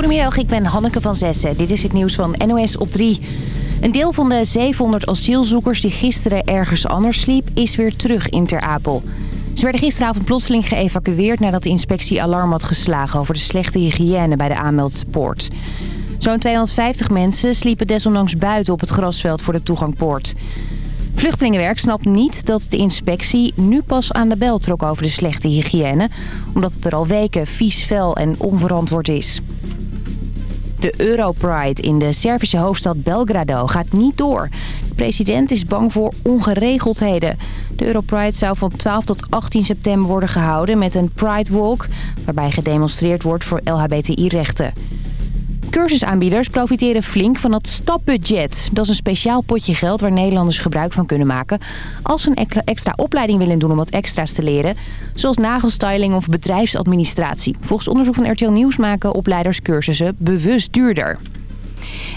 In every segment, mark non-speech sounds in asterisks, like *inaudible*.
Goedemiddag, ik ben Hanneke van Zessen. Dit is het nieuws van NOS op 3. Een deel van de 700 asielzoekers die gisteren ergens anders sliep... is weer terug in Ter Apel. Ze werden gisteravond plotseling geëvacueerd... nadat de inspectie alarm had geslagen over de slechte hygiëne bij de aanmeldpoort. Zo'n 250 mensen sliepen desondanks buiten op het grasveld voor de toegangpoort. Vluchtelingenwerk snapt niet dat de inspectie nu pas aan de bel trok over de slechte hygiëne... omdat het er al weken vies, vuil en onverantwoord is. De Europride in de Servische hoofdstad Belgrado gaat niet door. De president is bang voor ongeregeldheden. De Europride zou van 12 tot 18 september worden gehouden met een Pride Walk... waarbij gedemonstreerd wordt voor LHBTI-rechten. Cursusaanbieders profiteren flink van het stapbudget. Dat is een speciaal potje geld waar Nederlanders gebruik van kunnen maken... als ze een extra opleiding willen doen om wat extra's te leren... zoals nagelstyling of bedrijfsadministratie. Volgens onderzoek van RTL Nieuws maken opleiders cursussen bewust duurder.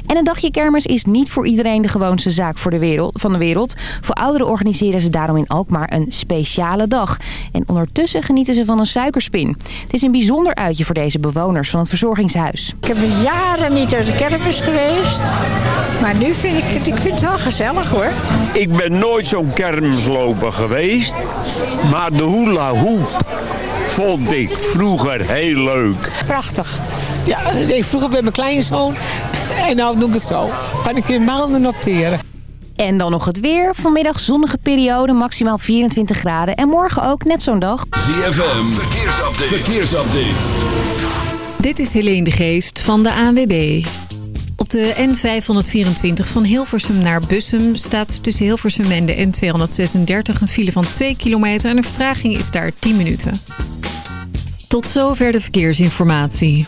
En een dagje kermis is niet voor iedereen de gewoonste zaak voor de wereld, van de wereld. Voor ouderen organiseren ze daarom in Alkmaar een speciale dag. En ondertussen genieten ze van een suikerspin. Het is een bijzonder uitje voor deze bewoners van het verzorgingshuis. Ik heb jaren niet naar de kermis geweest. Maar nu vind ik het, ik vind het wel gezellig hoor. Ik ben nooit zo'n kermisloper geweest. Maar de hula hoop vond ik vroeger heel leuk. Prachtig. Ja, ik deed vroeger bij mijn kleinzoon. En nou doe ik het zo. Kan ik in maanden noteren. En dan nog het weer. Vanmiddag zonnige periode, maximaal 24 graden. En morgen ook net zo'n dag. ZFM, verkeersupdate. verkeersupdate. Dit is Helene de Geest van de ANWB. Op de N524 van Hilversum naar Bussum staat tussen Hilversum en de N236 een file van 2 kilometer en de vertraging is daar 10 minuten. Tot zover de verkeersinformatie.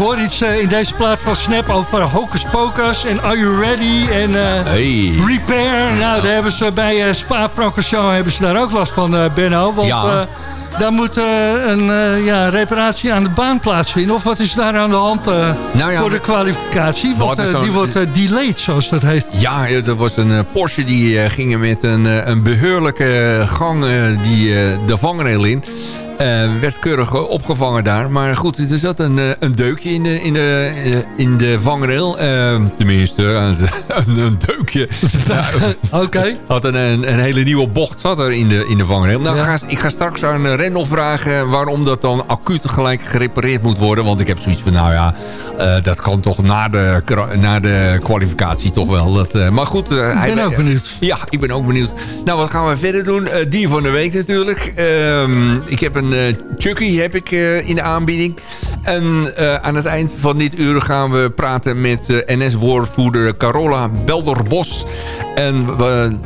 Hoor iets in deze plaat van Snap over Hocus Pocus en Are You Ready en hey. Repair. Nou, daar hebben ze bij Spa-Francorchamps hebben ze daar ook last van, Benno. Want ja. daar moet een ja, reparatie aan de baan plaatsvinden. Of wat is daar aan de hand nou ja, voor de kwalificatie? Want, die wordt delayed, zoals dat heet. Ja, er was een Porsche die ging met een, een beheerlijke gang die, de vangrail in. Uh, werd keurig opgevangen daar. Maar goed, er zat een, eh, een deukje in de, in de, in de vangrail. Tenminste, *laughs* een, een deukje. *laughs* Oké. Had een, een, hele nieuwe bocht zat er in de, in de vangrail. Nou, ga, ik ga straks aan Rendel vragen waarom dat dan acuut gelijk gerepareerd moet worden. Want ik heb zoiets van, nou ja, dat kan toch na de, na de kwalificatie toch wel. Dat, maar goed. ik ben hij, ook benieuwd. Ja, ik ben ook benieuwd. Nou, wat gaan we verder doen? die van de week natuurlijk. Ehm, ik heb een uh, Chucky heb ik uh, in de aanbieding. En uh, aan het eind van dit uur gaan we praten met NS-woordvoerder Carola Belderbos. En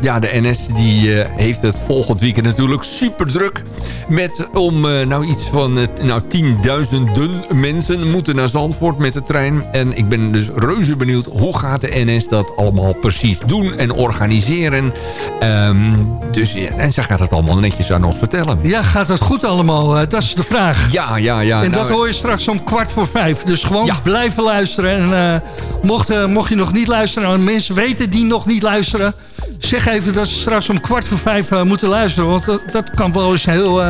ja, de NS die, heeft het volgend weekend natuurlijk super druk. Met om nou iets van nou, tienduizenden mensen moeten naar Zandvoort met de trein. En ik ben dus reuze benieuwd hoe gaat de NS dat allemaal precies doen en organiseren. Um, dus, ja, en ze gaat het allemaal netjes aan ons vertellen. Ja, gaat het goed allemaal? Eh, dat is de vraag. Ja, ja, ja. En dat nou, hoor je straks om kwart voor vijf. Dus gewoon blijven luisteren. En mocht, mocht je nog niet luisteren, en mensen weten die nog niet luisteren... zeg even dat ze straks om kwart voor vijf moeten luisteren. Want dat, dat kan wel eens heel,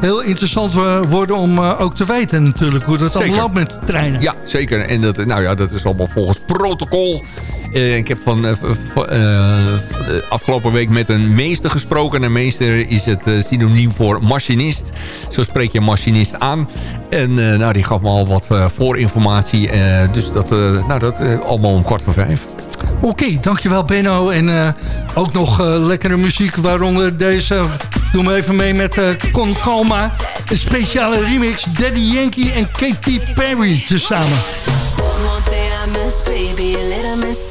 heel interessant worden om ook te weten natuurlijk... hoe dat allemaal loopt met treinen. Ja, zeker. En dat, nou ja, dat is allemaal volgens protocol... Ik heb van afgelopen week met een meester gesproken. Een meester is het synoniem voor machinist. Zo spreek je een machinist aan. En nou, die gaf me al wat voorinformatie. dus dat, nou, dat allemaal om kwart voor vijf. Oké, dankjewel Benno. En ook nog lekkere muziek, waaronder deze... Doe me even mee met Con Calma. Een speciale remix, Daddy Yankee en Katy Perry tezamen.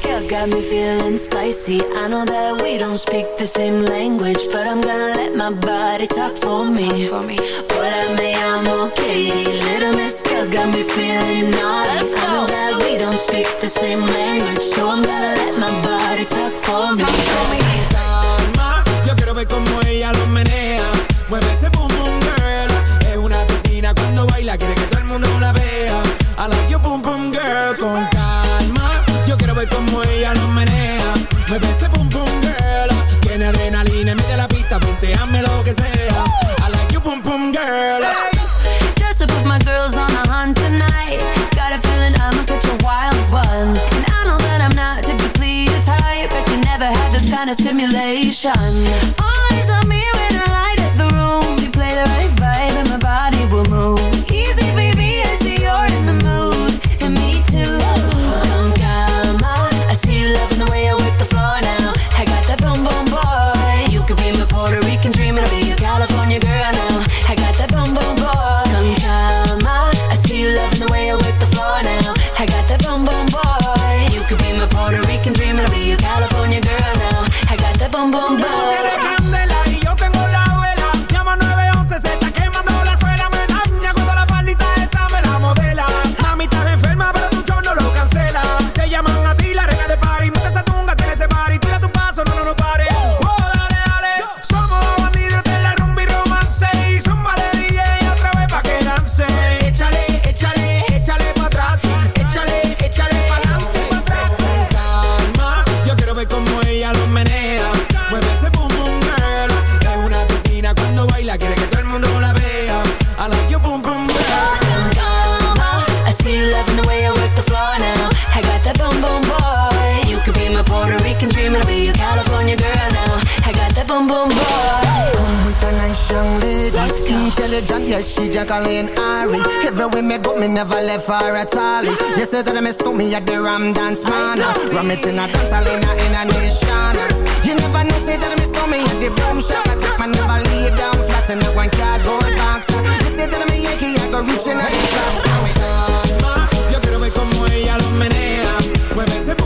girl got me feeling spicy. I know that we don't speak the same language, but I'm gonna let my body talk for me. For me. But me, I'm okay. Little miss girl got me feeling naughty. I know that we don't speak the same language, so I'm gonna let my body talk for me. Talk for me. Calma, yo quiero ver como ella lo menea. Mueve ese boom boom girl. Es una asesina cuando baila, quiere que todo el mundo la vea. I like your boom boom girl con como ella lo pum pum girl. Tiene adrenalina, mete la pista, lo que sea. I like you pum pum girl. Just to put my girls on the hunt tonight. Got a feeling I'ma catch a wild one. And I know that I'm not typically your type, but you never had this kind of stimulation. All eyes on me Jacqueline Ari. Everywhere me go, me never left her at all. You said that me stole me at the Ram Dance Man. Ram it in a dance hall in a, in a nation. You never know, say that me stole me at the boom shop. I take my never lay down flat in a one cardboard box. You said that me Yankee, I go reaching out the top. Yo quiero ver como ella lo menea. Mueve ese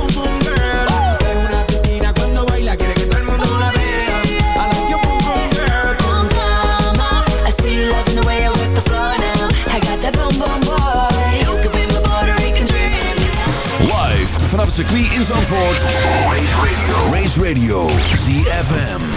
circuit in Zandvoort. Race Radio. Race Radio. ZFM.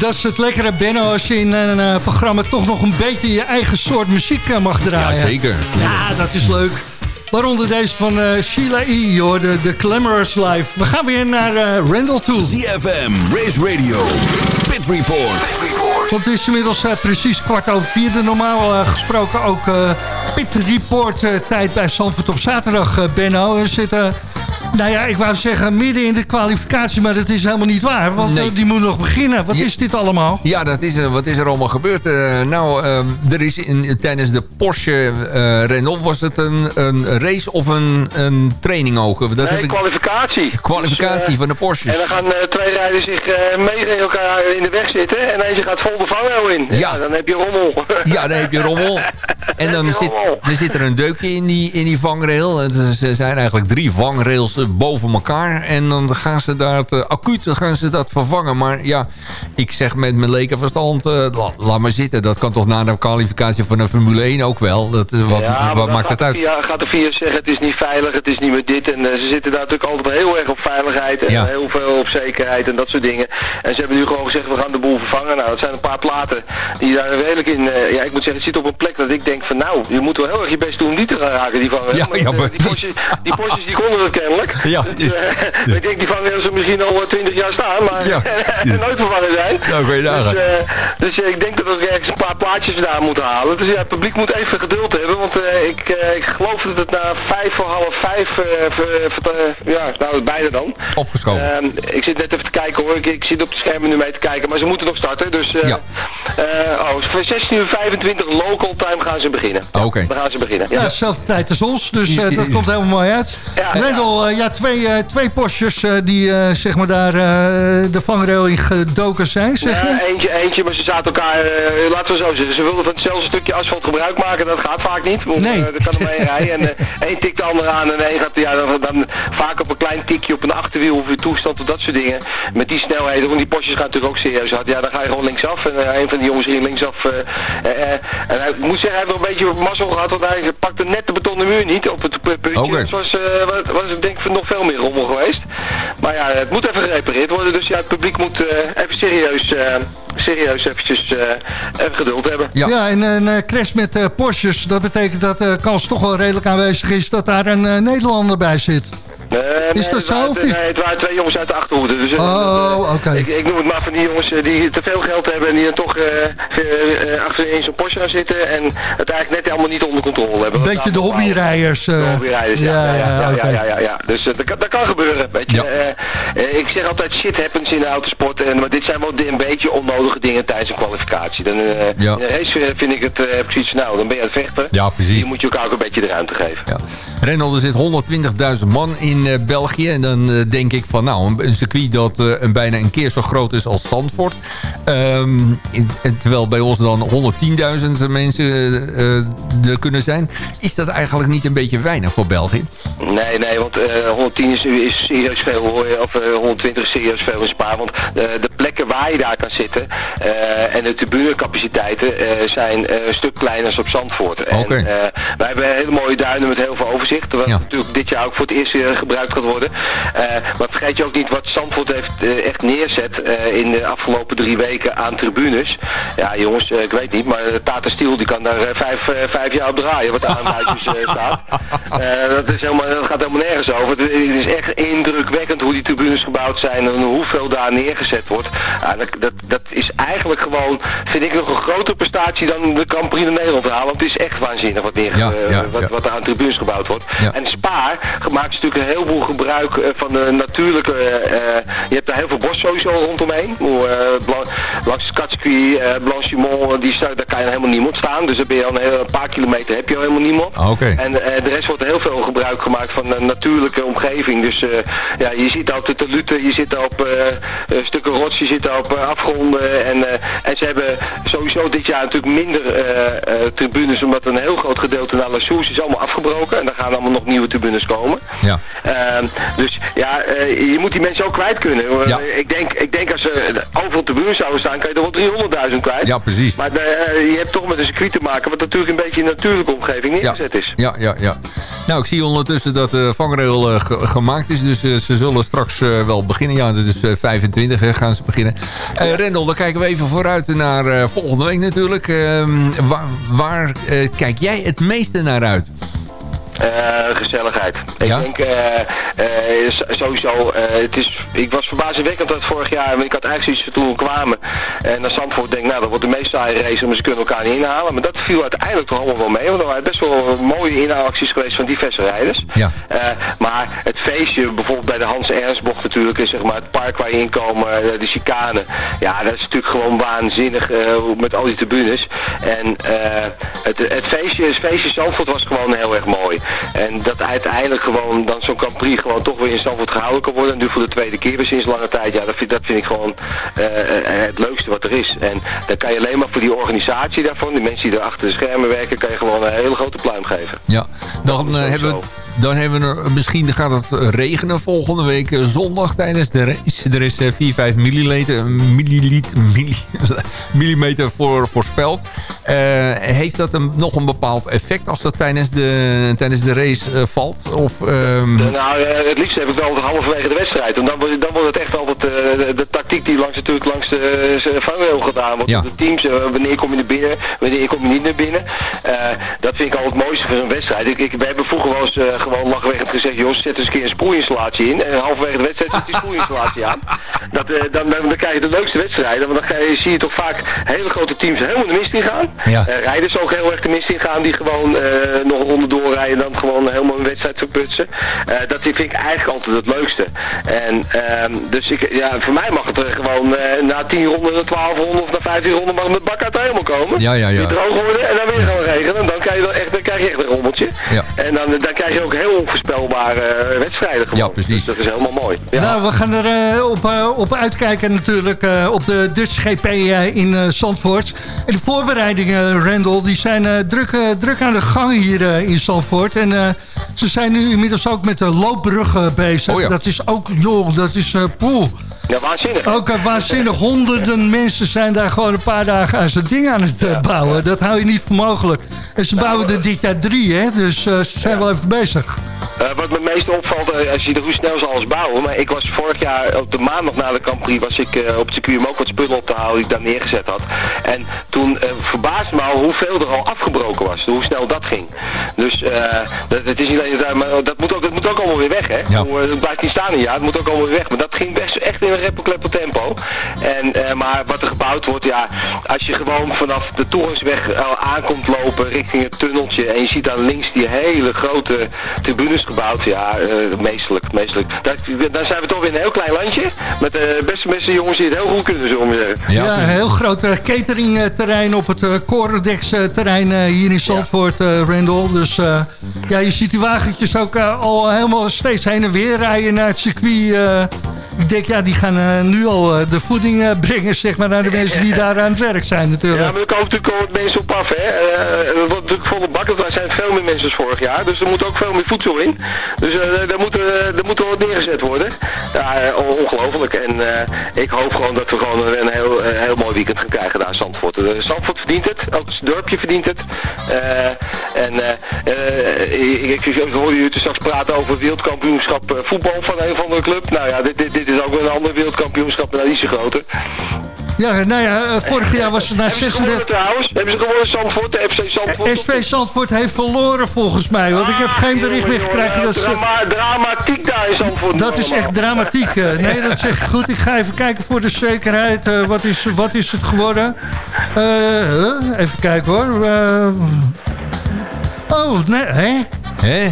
Dat is het lekkere, Benno, als je in een eh, programma toch nog een beetje je eigen soort muziek eh, mag draaien. Ja, zeker. Ja, dat is leuk. Waaronder deze van eh, Sheila E. Hoor, de, de Glamorous Life. We gaan weer naar eh, Randall toe. ZFM. Race Radio. Pit Report. Want het is inmiddels precies kwart over vier. De normaal eh, gesproken ook eh, Pit Report eh, tijd bij Zandvoort op zaterdag, eh, Benno. We zitten, nou ja, ik wou zeggen midden in de kwalificatie, maar dat is helemaal niet waar. Want Nee. eh, die moet nog beginnen. Wat Ja. is dit allemaal? Ja, dat is, er. wat is er allemaal gebeurd? Eh, nou, ehm, er is in, tijdens de Porsche eh Renault was het een, een race of een, een training ook? Dat nee, heb ik, kwalificatie. kwalificatie Dus, eh, van de Porsches. En dan gaan eh, twee rijders zich eh mee tegen elkaar in de weg zitten. En eentje gaat vol de vangrail in. Ja. dan heb je rommel. Ja, dan heb je rommel. *laughs* *laughs* En dan zit, rommel. er zit er een deukje in die, in die vangrail. Er zijn eigenlijk drie vangrails eh, boven elkaar. En dan gaan ze dat uh, acuut gaan ze dat vervangen. Maar ja, ik zeg met mijn lekenverstand, eh, la- laat maar zitten. Dat kan toch na de kwalificatie van de Formule 1 ook wel. Dat, eh, wat ja, wat maakt het uit? VIA, gaat de VIA zeggen het is niet veilig, het is niet meer dit. En eh, ze zitten daar natuurlijk altijd heel erg op veiligheid en Ja. heel veel op zekerheid en dat soort dingen. En ze hebben nu gewoon gezegd we gaan de boel vervangen. Nou, dat zijn een paar platen die daar redelijk in... eh, ja, ik moet zeggen, het zit op een plek dat ik denk van nou, je moet wel heel erg je best doen om die te gaan raken, die vangen. Ja, ja, eh, maar- die, Porsches, die Porsches die konden het kennelijk. Ja, Dus, eh, ik denk die vangen ze misschien al twintig jaar staan, maar Ja. *laughs* nooit vervangen zijn. Nou, kun je nagaan. Dus, eh, dus eh, ik denk dat we ergens een paar plaatjes vandaan moeten halen. Dus ja, het publiek moet even geduld hebben. Want eh, ik, eh, ik geloof dat het na vijf voor half vijf... ja, nou, bijna dan. Opgeschoven. Ehm, ik zit net even te kijken hoor. Ik, ik zit op het scherm nu mee te kijken. Maar ze moeten nog starten. Dus eh Ja. eh, oh, voor 16 uur 25 local time gaan ze beginnen. Oké. Dan gaan ze beginnen. Ja, dezelfde tijd als ons, dus dat komt helemaal mooi uit. Ja, Rendel, ja, twee, eh, twee postjes eh, die eh, zeg maar daar eh, de vangrail in gedoken zijn, zeg je? Ja, eentje, eentje, maar ze zaten elkaar, eh, laten we zo zeggen, ze wilden van hetzelfde stukje asfalt gebruik maken, dat gaat vaak niet. Want, Nee. eh, er kan er maar één *laughs* rijden en eh, één tikt de ander aan en één gaat ja, dan, dan vaak op een klein tikje op een achterwiel of een toestand of dat soort dingen. Met die snelheden, want die postjes gaan natuurlijk ook serieus hard. Ja, dan ga je gewoon linksaf en een van die jongens ging linksaf. en hij, ik moet zeggen, hij heeft nog een beetje mazzel gehad, want hij pakte net de betonnen muur niet op het pu- puntje. Oké. Het was, eh, was, was ik denk ik nog veel meer rommel geweest. Maar ja, het moet even gerepareerd worden, dus ja, het publiek moet eh, even serieus, eh, serieus eventjes eh, even geduld hebben. Ja, en een eh, crash met eh Porsches, dat betekent dat de kans toch wel redelijk aanwezig is dat daar een eh, Nederlander bij zit. Eh, Is nee, dat het zo? Nee, het waren twee jongens uit de Achterhoede. Dus, eh, Oh, eh, oké. ik, ik noem het maar van die jongens die te veel geld hebben en die dan toch achter in zo'n Porsche gaan zitten en het eigenlijk net allemaal niet onder controle hebben. Een beetje de hobbyrijders. De hobbyrijders, ja. Ja, ja, ja. Dus dat, kan, dat kan gebeuren. Weet je. Ik zeg altijd shit happens in de autosport. En, maar dit zijn wel een beetje onnodige dingen tijdens een kwalificatie. Dan, Ja. In een race vind ik het precies, nou, dan ben je aan het vechten. Ja, precies. Hier moet je elkaar ook een beetje de ruimte geven. Ja. Rendel, er zit 120.000 man in eh, België. En dan eh, denk ik van, nou, een, circuit dat eh, een bijna een keer zo groot is als Zandvoort. Ehm, terwijl bij ons dan 110.000 mensen er kunnen zijn. Is dat eigenlijk niet een beetje weinig voor België? Nee, nee, want eh 110 is, is serieus veel, hoor je, of eh, 120 is serieus veel in Spa. Want de plekken waar je daar kan zitten en de tribunecapaciteiten zijn een stuk kleiner dan op Zandvoort. Oké. En, wij hebben hele mooie duinen met heel veel overzicht. Wat Ja. natuurlijk dit jaar ook voor het eerst eh, gebruikt gaat worden. Eh, maar vergeet je ook niet wat Zandvoort heeft eh, echt neerzet in de afgelopen drie weken aan tribunes. Ja jongens, ik weet niet, maar Tata Steel die kan daar vijf, vijf jaar op draaien wat aan huisjes *laughs* staat. Dat, is helemaal, dat gaat helemaal nergens over. Het, is echt indrukwekkend hoe die tribunes gebouwd zijn en hoeveel daar neergezet wordt. Dat, dat, dat is eigenlijk gewoon, vind ik nog een grotere prestatie dan de Prix in Nederland halen. Want het is echt waanzinnig wat, neer, Ja, ja, wat, wat er aan tribunes gebouwd wordt. Ja. En Spa maakt natuurlijk een heleboel gebruik eh, van de natuurlijke... eh, je hebt daar heel veel bos sowieso rondomheen. Eh, Blan- langs Katskui, eh Blanchimont, die daar kan je helemaal niemand staan. Dus dan ben je al een, heel- een paar kilometer heb je al helemaal niemand. Ah, Oké. En eh, de rest wordt heel veel gebruik gemaakt van een natuurlijke omgeving. Dus eh, ja, je ziet altijd de luten, je zit op eh, eh, stukken rots, je zit op eh, afgronden. En, eh, en ze hebben sowieso dit jaar natuurlijk minder eh, eh, tribunes, omdat een heel groot gedeelte naar La Source is allemaal afgebroken. En daar gaan allemaal nog nieuwe tribunes komen. Ja. Ehm, dus ja, eh, je moet die mensen ook kwijt kunnen. Ja. Ik, denk, ik denk als er overal tribunes zouden staan, kan je er wel 300.000 kwijt. Ja, precies. Maar eh, je hebt toch met een circuit te maken, wat natuurlijk een beetje in een natuurlijke omgeving Ja, neergezet is. ja, ja, ja. Nou, ik zie ondertussen dat de vangrail eh, ge- gemaakt is. Dus ze zullen straks wel beginnen. Ja, dat is eh, 25 hè, gaan ze beginnen. Rendel, dan kijken we even vooruit naar volgende week natuurlijk. Ehm, waar waar kijk jij het meeste naar uit? Eh, gezelligheid. Ik denk eh, eh, sowieso, het is, ik was verbazingwekkend dat vorig jaar, want ik had eigenlijk zoiets toen we kwamen en naar Zandvoort denk nou dat wordt de meest saaie race, maar ze kunnen elkaar niet inhalen. Maar dat viel uiteindelijk toch allemaal wel mee, want er waren best wel mooie inhaalacties geweest van diverse rijders. Ja. Maar het feestje, bijvoorbeeld bij de Hans Ernstbocht natuurlijk, is zeg maar het park waar je in komen, de chicane. Ja, dat is natuurlijk gewoon waanzinnig met al die tribunes. En eh, het, het feestje, het feestje Zandvoort was gewoon heel erg mooi. En dat uiteindelijk gewoon dan zo'n Grand Prix gewoon toch weer in Zandvoort gehouden kan worden. En nu voor de tweede keer weer sinds lange tijd. Ja, dat vind, dat vind ik gewoon eh, eh, het leukste wat er is. En dan kan je alleen maar voor die organisatie daarvan, die mensen die er achter de schermen werken, kan je gewoon een hele grote pluim geven. Ja, dan, eh, hebben we, dan hebben we er, misschien gaat het regenen volgende week eh, zondag tijdens de race. Er is eh, 4, 5 milliliter, milliliter, milli- *laughs* millimeter voor, voorspeld. Eh, heeft dat een, nog een bepaald effect als dat tijdens de, tijdens de race eh, valt? Of, ehm, Nou, eh, het liefst heb ik wel halverwege de wedstrijd. En dan, wordt- dan wordt het echt altijd eh, de, de tactiek die langs, natuurlijk langs de vangrail gedaan wordt. Ja. De teams, eh, wanneer kom je naar binnen, wanneer kom je niet naar binnen. Eh, dat vind ik al het mooiste van een wedstrijd. Ik, ik, we hebben vroeger wel eens eh, gewoon lachwekkend gezegd, joh, zet eens een keer een spoelinstallatie in. En halverwege de wedstrijd zet die *laughs* spoelinstallatie aan. Dat, eh, dan, dan, dan krijg je de leukste wedstrijden. Want dan je, zie je toch vaak hele grote teams helemaal de mist in gaan. Ja. rijders ook heel erg de mist ingaan die gewoon nog een ronde doorrijden en dan gewoon helemaal een wedstrijd verputsen. dat vind ik eigenlijk altijd het leukste. En ehm, dus ik, ja, voor mij mag het er gewoon na 10 ronden, na 12 ronden of na 15 ronden mag het bak uit de hemel komen. Ja, ja, ja. Die droog worden en dan weer gewoon regenen. En dan, krijg je dan, echt, dan krijg je echt een rommeltje. Ja. En dan, dan krijg je ook heel onvoorspelbare wedstrijden gewoon. Ja, precies. Dus dat is helemaal mooi. Ja. Nou, we gaan er op, op uitkijken natuurlijk op de Dutch GP in Zandvoort. En de voorbereidingen, Randall, die zijn druk, druk aan de gang hier in Zandvoort. En ze zijn nu inmiddels ook met de loopbruggen bezig. Oh ja. Dat is ook, joh, dat is uh, poeh. Ja, waanzinnig. Ook uh, waanzinnig. Honderden mensen zijn daar gewoon een paar dagen aan zijn ding aan het uh, bouwen. Dat hou je niet voor mogelijk. En ze bouwen er dit jaar drie, hè. Dus ze zijn wel even bezig. Uh, wat me meest opvalt, uh, als je er hoe snel ze alles bouwen. Maar ik was vorig jaar, op de maandag na de Grand Prix, was ik uh, op het circuit om ook wat spullen op te halen die ik daar neergezet had. En toen verbaasde me al hoeveel er al afgebroken was. Hoe snel dat ging. Dus dat, het is niet alleen, maar dat moet, ook, dat moet ook allemaal weer weg, hè. Ja. Het blijft niet staan een jaar, het moet ook allemaal weer weg. Maar dat ging best echt in een reppelkleppel tempo. En, maar wat er gebouwd wordt, ja, als je gewoon vanaf de Torensweg aankomt lopen richting het tunneltje en je ziet dan links die hele grote tribunes gebouwd. Ja, uh, meestelijk, meestelijk. dan zijn we toch weer een heel klein landje. Met de uh, beste, beste jongens die het heel goed kunnen, zullen we zeggen. Ja, een heel groot uh, cateringterrein op het uh, terrein hier in Zandvoort, ja. Randall. Dus ja, je ziet die wagentjes ook al helemaal steeds heen en weer rijden naar het circuit ik denk, ja, die gaan uh, nu al uh, de voeding uh, brengen zeg maar, naar de mensen die daar aan het werk zijn natuurlijk. Ja, maar er komen natuurlijk al wat mensen op af. Hè. er wordt natuurlijk volle bakken, daar zijn veel meer mensen als vorig jaar. Dus er moet ook veel meer voedsel Dus daar, moet, daar moet wat neergezet worden. Ja, ongelooflijk. En ik hoop gewoon dat we gewoon een heel, heel mooi weekend gaan krijgen daar in Zandvoort. Zandvoort verdient het, ook het dorpje verdient het. en ik, ik, hoorde jullie straks praten over wereldkampioenschap voetbal van een of andere club. Nou ja, dit, dit, is ook weer een ander wereldkampioenschap, maar iets groter. Ja, nou ja, eh, vorig jaar was het naar 36... trouwens? Hebben ze gewonnen Zandvoort, de FC Zandvoort? SV Zandvoort heeft verloren volgens mij, want ik heb geen ah, bericht meer gekregen. Dat Drama, dramatiek daar in Zandvoort. Dat is echt dramatiek. Eh. nee, dat zeg ik goed. Ik ga even kijken voor de zekerheid. Uh, wat, is, wat is het geworden? Uh, even kijken hoor. oh, nee, hè? Hè?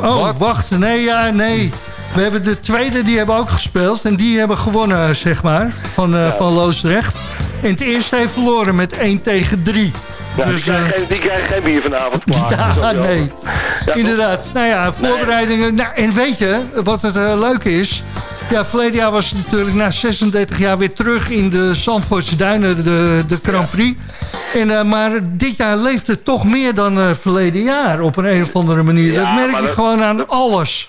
Oh, wacht. Nee, ja, nee. We hebben de tweede, die hebben ook gespeeld. En die hebben gewonnen, zeg maar, van, uh, van Loosdrecht. En het eerste heeft verloren met 1 tegen 3. Ja, dus, die, krijgen geen, die krijgen geen bier vanavond klaar. *laughs* Ja, nee. Ja, Inderdaad. Nou ja, voorbereidingen. Nou, en weet je, wat het uh, leuke is... Ja, verleden jaar was het natuurlijk na 36 jaar weer terug in de Zandvoortse Duinen, de, de Grand Prix. En, uh, maar dit jaar leeft het toch meer dan uh, verleden jaar op een, een of andere manier. Dat merk je dat, gewoon aan alles.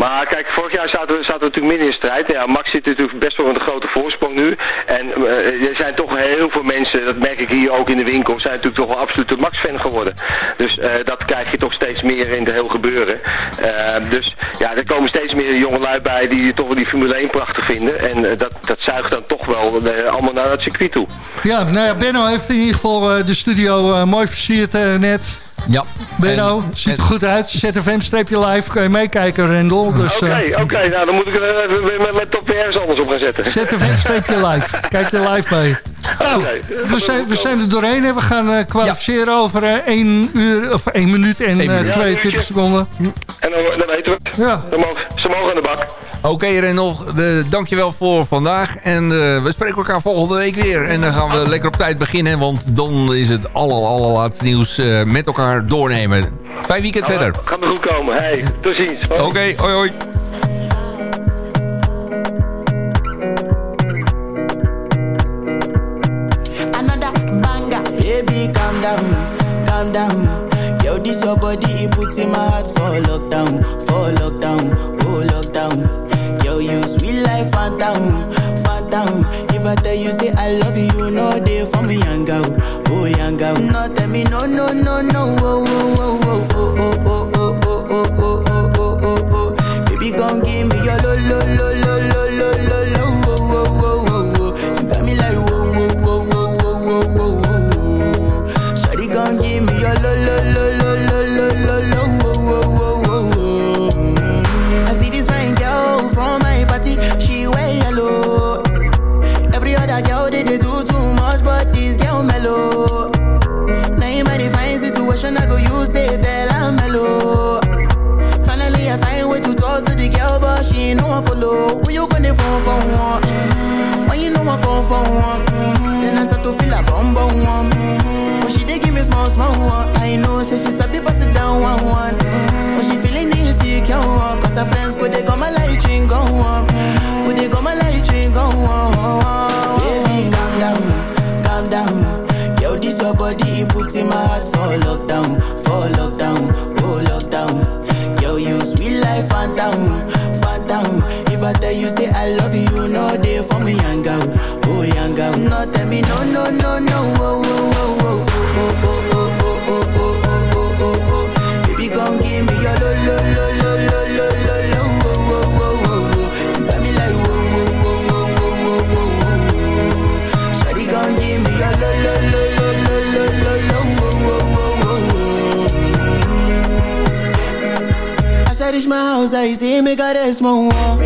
Maar kijk, vorig jaar zaten we, zaten natuurlijk midden in strijd. Ja, Max zit natuurlijk best wel een grote voorsprong nu. En uh, er zijn toch heel veel mensen, dat merk ik hier ook in de winkel, zijn natuurlijk toch wel absoluut een Max-fan geworden. Dus uh, dat krijg je toch steeds meer in de heel gebeuren. Uh, dus ja, er komen steeds meer jongelui bij die toch wel die Formule 1 prachtig vinden. En dat, dat zuigt dan toch wel allemaal naar het circuit toe. Ja, nou ja, Benno heeft in ieder geval de studio mooi versierd net. Ja. Benno, ziet er goed uit. ZFM-live, kan je meekijken, Rendel. Dus, oké, okay, uh, okay, nou dan moet ik er even met, met top ergens anders op gaan zetten. ZFM-live, kijk je live mee. Nou, okay. we, zijn, we zijn er doorheen en we gaan uh, kwalificeren ja. over uh, 1 uur, of 1 minuut en uh, 22 ja, seconden. En dan, dan weten we het. Ja. Dan mogen, ze mogen aan de bak. Oké, okay, Rendel, dankjewel voor vandaag. En uh, we spreken elkaar volgende week weer. En dan gaan we lekker op tijd beginnen, want dan is het aller, allerlaatste nieuws uh, met elkaar doornemen. Fijn weekend verder. Gaan we goed komen. Hey, tot ziens. Oké, okay, hoi hoi. is my roi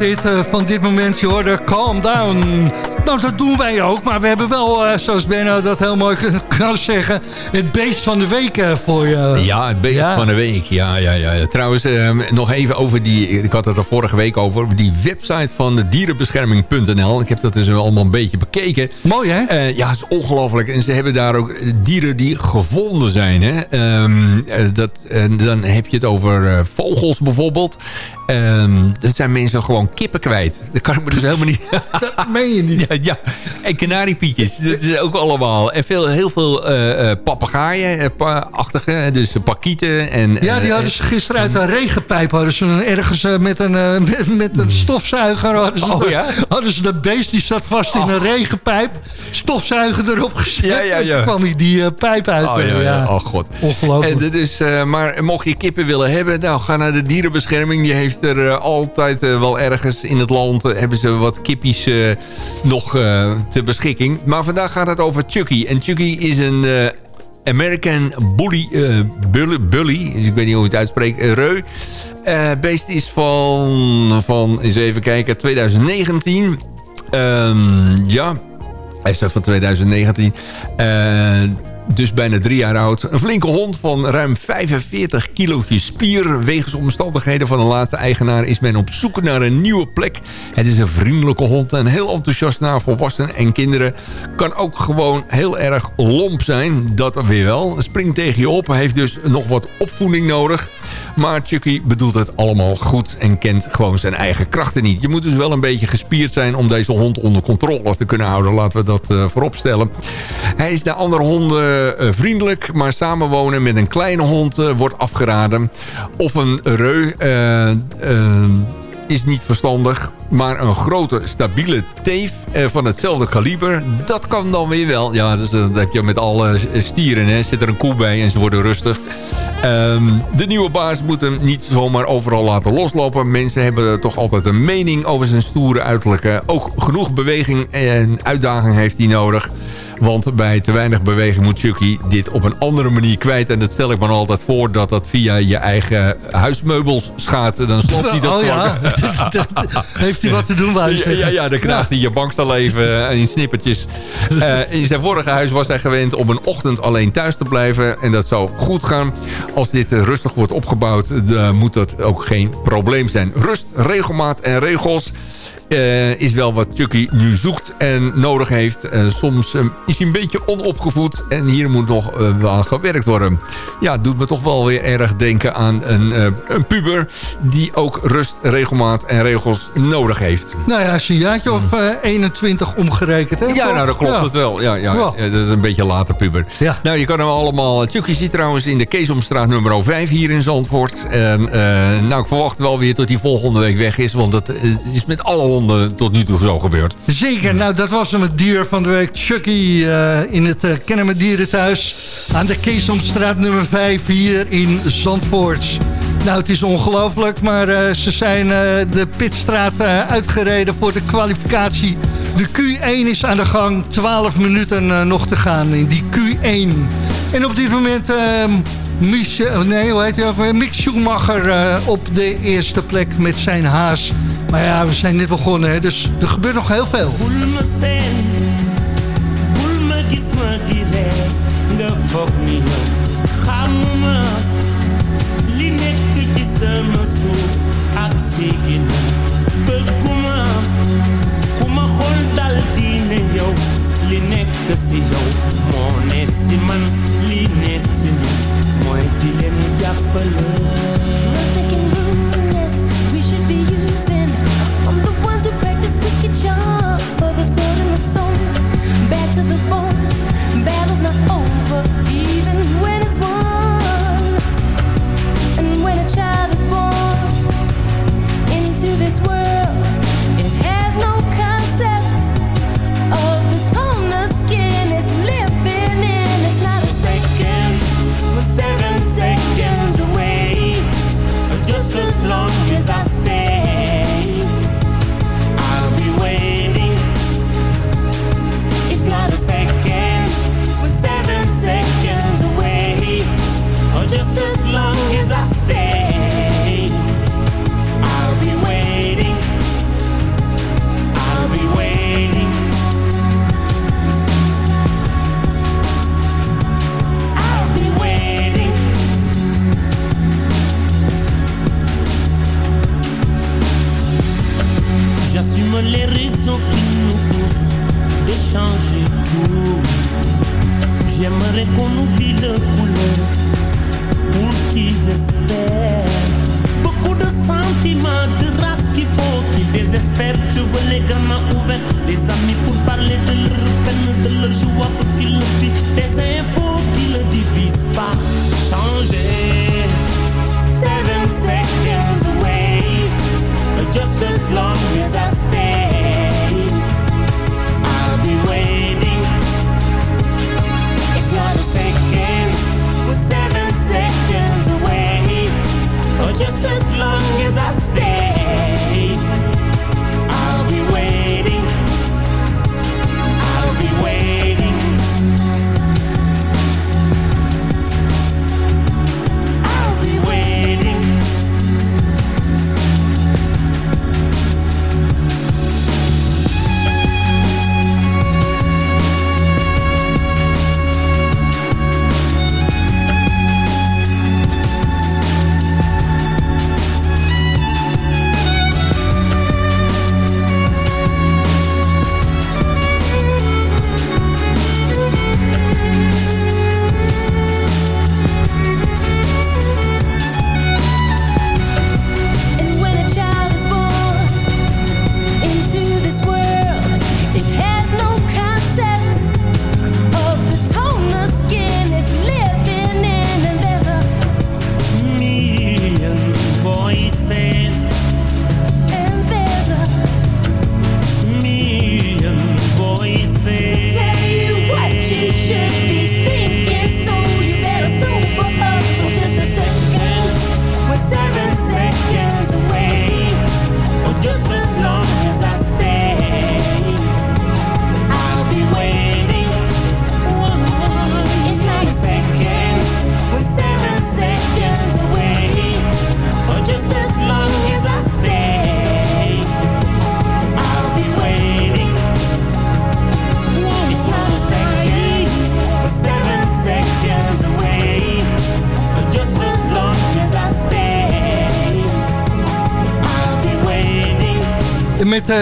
eh, van dit moment, je hoorde Calm Down. Nou, dat doen wij ook, maar we hebben wel, eh, zoals Benno dat heel mooi kan zeggen... het beest van de week eh, voor je. Ja, het beest Ja. van de week. Ja, ja, ja. Trouwens, eh, nog even over die... Ik had het er vorige week over. Die website van dierenbescherming.nl. Ik heb dat dus allemaal een beetje bekeken. Mooi, hè? Eh, ja, het is ongelooflijk. En ze hebben daar ook dieren die gevonden zijn. Hè? Ehm, eh, dat, en dan heb je het over vogels bijvoorbeeld. Ehm dat zijn mensen gewoon kippen kwijt. Dat kan ik me dus helemaal niet... *laughs* dat meen je niet. Ja, ja. en kanariepietjes. Dat is ook allemaal. En veel, heel veel eh eh eh, pa- achtige. Dus pakieten. En, Ja, die eh, hadden ze gisteren uit een regenpijp. Hadden ze een- ergens met, een, *laughs* met, met een stofzuiger. Hadden ze, Oh, ja? hadden ze dat beest, die zat vast in een regenpijp. Stofzuiger erop gezet. Ja, ja, ja. Kwam hij die pijp uit. Oh, ja, oh god. Ongelooflijk. En dit is, maar mocht je kippen willen hebben, nou, ga naar de dierenbescherming. Die heeft er altijd wel ergens in het land... hebben ze wat kippies nog ter beschikking. Maar vandaag gaat het over Chucky. En Chucky is een... eh, American Bully, eh, bully, bully, dus ik weet niet hoe het uitspreekt, eh, reu. Eh beest is van, van, eens even kijken, 2019. Ehm, ja, hij is van 2019. Eh, dus bijna drie jaar oud. Een flinke hond van ruim 45 kilootjes spier. Wegens omstandigheden van de laatste eigenaar is men op zoek naar een nieuwe plek. Het is een vriendelijke hond en heel enthousiast naar volwassenen en kinderen. Kan ook gewoon heel erg lomp zijn. Dat weer wel. Springt tegen je op. Heeft dus nog wat opvoeding nodig. Maar Chucky bedoelt het allemaal goed en kent gewoon zijn eigen krachten niet. Je moet dus wel een beetje gespierd zijn om deze hond onder controle te kunnen houden. Laten we dat uh, voorop stellen. Hij is naar andere honden vriendelijk, maar samenwonen met een kleine hond uh, wordt afgeraden. Of een reu is niet verstandig. Maar een grote, stabiele teef eh, van hetzelfde kaliber, dat kan dan weer wel. Ja, dat heb je met alle stieren. Hè. Zit er een koe bij en ze worden rustig. Um, de nieuwe baas moet hem niet zomaar overal laten loslopen. Mensen hebben toch altijd een mening over zijn stoere uiterlijke. Ook genoeg beweging en uitdaging heeft hij nodig. Want bij te weinig beweging moet Chucky dit op een andere manier kwijt. En dat stel ik me altijd voor dat dat via je eigen huismeubels gaat. Dan slopt hij dat oh, ja. *laughs* Heeft hij wat te doen? Ja, ja, ja, dan krijgt hij je bankstel even in snippertjes. Uh, *laughs* in zijn vorige huis was hij gewend om een ochtend alleen thuis te blijven. En dat zou goed gaan. Als dit rustig wordt opgebouwd, dan moet dat ook geen probleem zijn. Rust, regelmaat en regels eh, is wel wat Chucky nu zoekt en nodig heeft. Uh, soms uh, is hij een beetje onopgevoed en hier moet nog wel aan gewerkt worden. Ja, doet me toch wel weer erg denken aan een, een puber... die ook rust, regelmaat en regels nodig heeft. Nou ja, als je een jaartje of 21 omgerekend hebt. Ja, nou, dat klopt het wel. Ja, ja, dat is een beetje later puber. Ja. Nou, je kan hem allemaal... Chucky zit trouwens in de Keesomstraat nummer 5 hier in Zandvoort. En nou, ik verwacht wel weer tot hij volgende week weg is... want dat is met alle tot nu toe zo gebeurd. Zeker, nou dat was hem het dier van de week. Chucky uh, in het uh, Kennemer Dierenthuis aan de Keesomstraat nummer 5 hier in Zandvoort. Nou, het is ongelooflijk, maar uh, ze zijn de Pitstraat uitgereden voor de kwalificatie. De Q1 is aan de gang, 12 minuten nog te gaan in die Q1. En op dit moment ehm, Michel, nee, hoe heet hij ook Mick Schumacher op de eerste plek met zijn haas. Maar ja, we zijn net begonnen, hè, dus er gebeurt nog heel veel. li nekk si yow moo ne si man si jàppale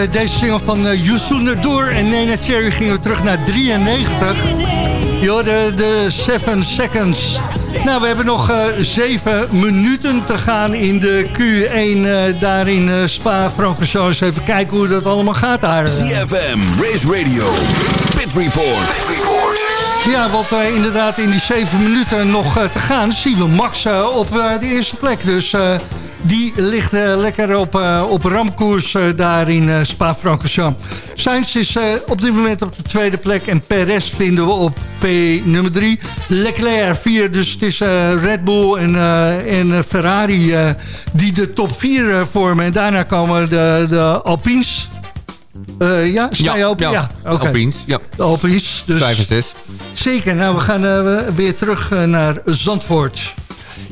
deze single van uh, Youssou Door en Nena Cherry gingen we terug naar 93. Jo, de, de 7 seconds. Nou, we hebben nog uh, 7 minuten te gaan in de Q1 daar in Spa-Francorchamps. Even kijken hoe dat allemaal gaat daar. CFM, Race Radio, Pit Report. Pit Report. Ja, want inderdaad in die 7 minuten nog te gaan zien we Max op de eerste plek. Dus die ligt uh, lekker op, uh, op ramkoers uh, daar in Spa-Francorchamps. Sainz is op dit moment op de tweede plek. En Perez vinden we op P nummer 3. Leclerc 4. Dus het is Red Bull en, en Ferrari die de top 4 vormen. En daarna komen de, de Alpines. ja, sta je ja, op? Ja, ja okay. Alpines. Ja. De Alpines. Dus 5 en 6. Zeker. Nou, we gaan weer terug naar Zandvoort.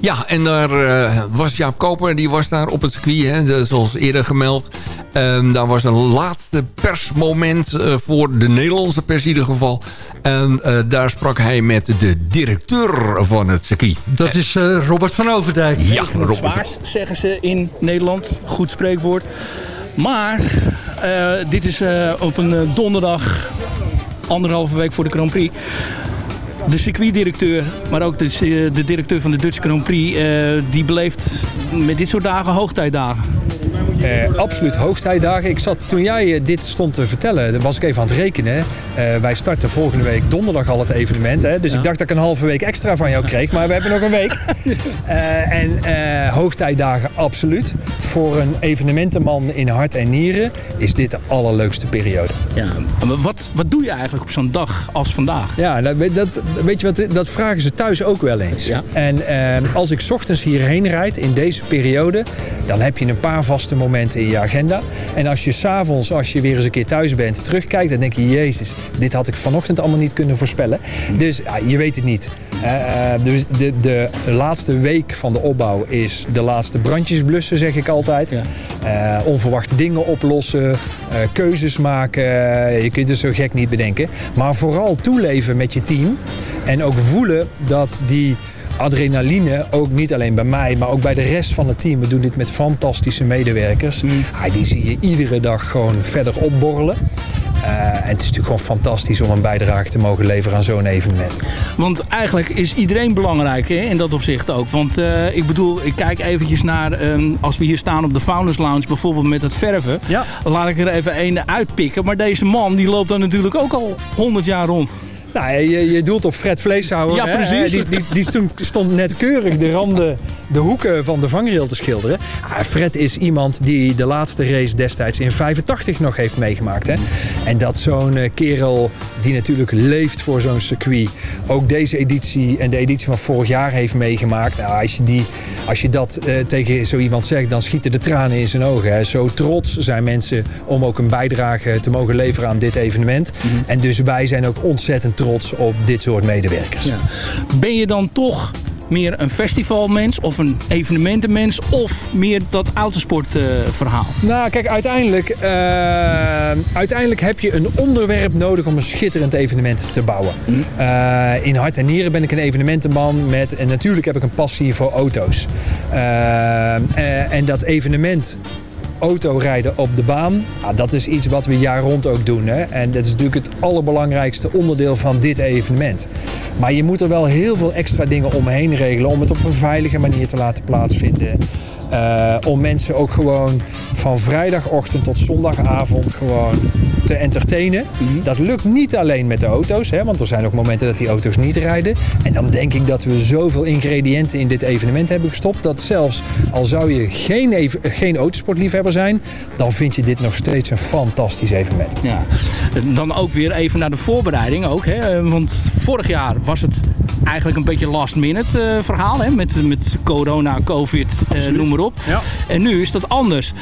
Ja, en daar uh, was Jaap Koper, die was daar op het circuit, hè, de, zoals eerder gemeld. En daar was een laatste persmoment uh, voor de Nederlandse pers in ieder geval. En uh, daar sprak hij met de directeur van het circuit. Dat is Robert van Overdijk. Ja, Robert. Zwaars, zeggen ze in Nederland. Goed spreekwoord. Maar dit is op een donderdag, anderhalve week voor de Grand Prix de circuitdirecteur, maar ook de, de, directeur van de Dutch Grand Prix, uh, die beleeft met dit soort dagen hoogtijdagen. Uh, absoluut hoogtijdagen. Ik zat, toen jij uh, dit stond te vertellen, was ik even aan het rekenen. Uh, wij starten volgende week donderdag al het evenement. Hè? Dus ja. ik dacht dat ik een halve week extra van jou kreeg. Maar we hebben nog een week. *laughs* en hoogtijdagen absoluut. Voor een evenementenman in hart en nieren is dit de allerleukste periode. Ja, maar wat, wat doe je eigenlijk op zo'n dag als vandaag? Ja, dat, dat, weet je wat, dat vragen ze thuis ook wel eens. Ja. En als ik ochtends hierheen rijd in deze periode, dan heb je een paar vaste momenten momenten in je agenda. En als je s'avonds, als je weer eens een keer thuis bent, terugkijkt, dan denk je, jezus, dit had ik vanochtend allemaal niet kunnen voorspellen. Dus ja, je weet het niet. Uh, dus de, de, laatste week van de opbouw is de laatste brandjes blussen, zeg ik altijd. Ja. Uh, onverwachte dingen oplossen, uh, keuzes maken. je kunt het zo gek niet bedenken. Maar vooral toeleven met je team. En ook voelen dat die adrenaline, ook niet alleen bij mij, maar ook bij de rest van het team. We doen dit met fantastische medewerkers. Mm. Ah, die zie je iedere dag gewoon verder opborrelen. Uh, en het is natuurlijk gewoon fantastisch om een bijdrage te mogen leveren aan zo'n evenement. Want eigenlijk is iedereen belangrijk hè, in dat opzicht ook. Want uh, ik bedoel, ik kijk eventjes naar, um, als we hier staan op de Founders Lounge bijvoorbeeld met het verven. Ja. Laat ik er even een uitpikken. Maar deze man die loopt dan natuurlijk ook al 100 jaar rond. Nou, je, je doelt op Fred Vleeshouwer. Ja, precies. Die, die, die stond, net keurig de randen, de hoeken van de vangrail te schilderen. Ah, Fred is iemand die de laatste race destijds in 85 nog heeft meegemaakt. Hè? En dat zo'n uh, kerel die natuurlijk leeft voor zo'n circuit... ook deze editie en de editie van vorig jaar heeft meegemaakt. Nou, als, je die, als je dat uh, tegen zo iemand zegt, dan schieten de tranen in zijn ogen. Hè? Zo trots zijn mensen om ook een bijdrage te mogen leveren aan dit evenement. Mm -hmm. En dus wij zijn ook ontzettend trots op dit soort medewerkers. Ja. Ben je dan meer een festivalmens of een evenementenmens of meer dat autosportverhaal? Uh, nou, kijk, uiteindelijk, uh, uiteindelijk heb je een onderwerp nodig om een schitterend evenement te bouwen. Mm. Uh, in hart en nieren ben ik een evenementenman met, en natuurlijk heb ik een passie voor auto's. en dat evenement autorijden op de baan. Ah, dat is iets wat we jaar rond ook doen. Hè? En dat is natuurlijk het allerbelangrijkste onderdeel van dit evenement. Maar je moet er wel heel veel extra dingen omheen regelen om het op een veilige manier te laten plaatsvinden. Uh, om mensen ook gewoon van vrijdagochtend tot zondagavond gewoon te entertainen. Mm -hmm. Dat lukt niet alleen met de auto's, hè, want er zijn ook momenten dat die auto's niet rijden. En dan denk ik dat we zoveel ingrediënten in dit evenement hebben gestopt. Dat zelfs al zou je geen, geen autosportliefhebber zijn, dan vind je dit nog steeds een fantastisch evenement. Ja, dan ook weer even naar de voorbereiding ook. Hè? Want vorig jaar was het eigenlijk een beetje last minute uh, verhaal. Hè? Met, met corona, covid, uh, noem maar op. Ja. En nu is dat anders.